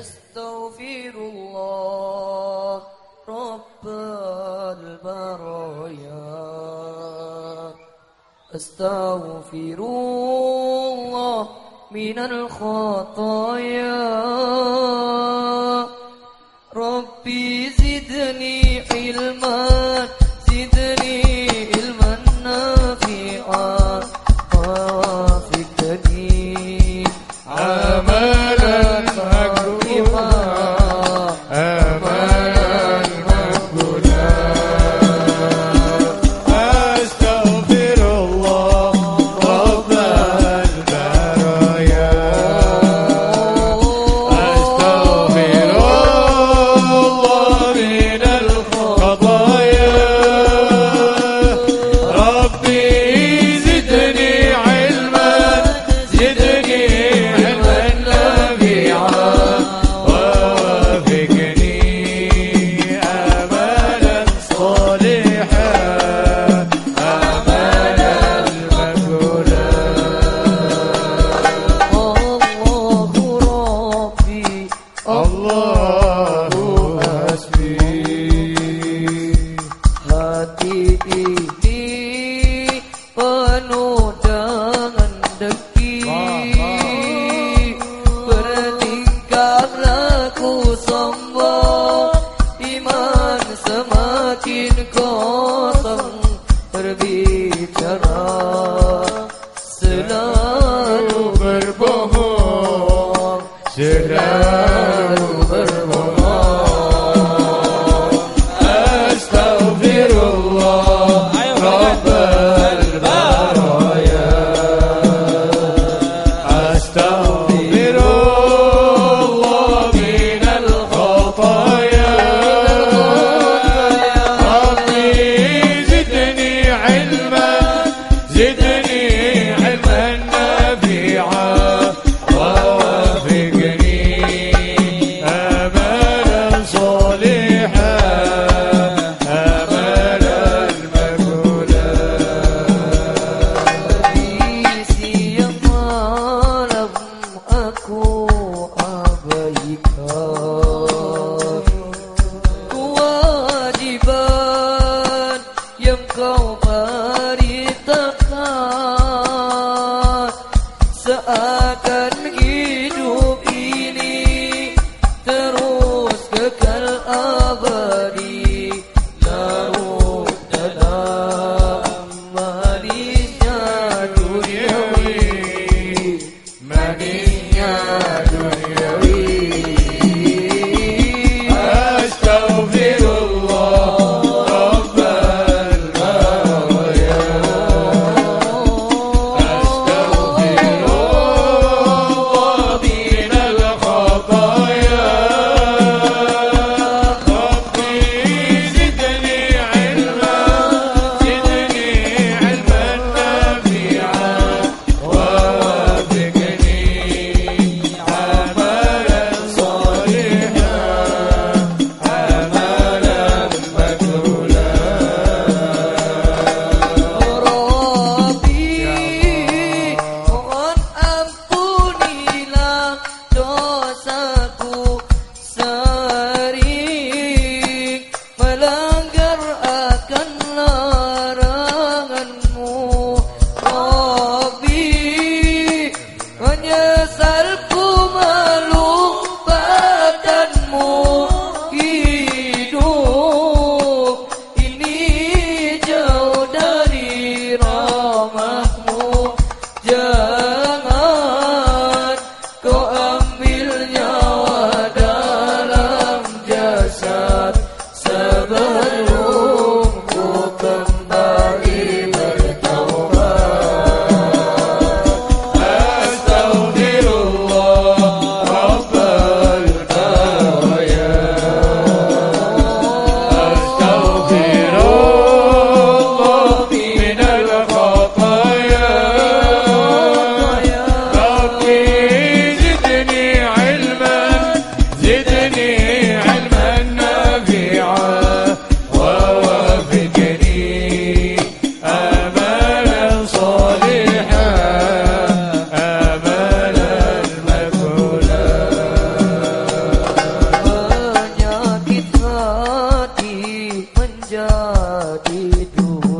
أستغفر الله رب البرايا. أستغفر الله من الخطايا. Zidane. saja tidur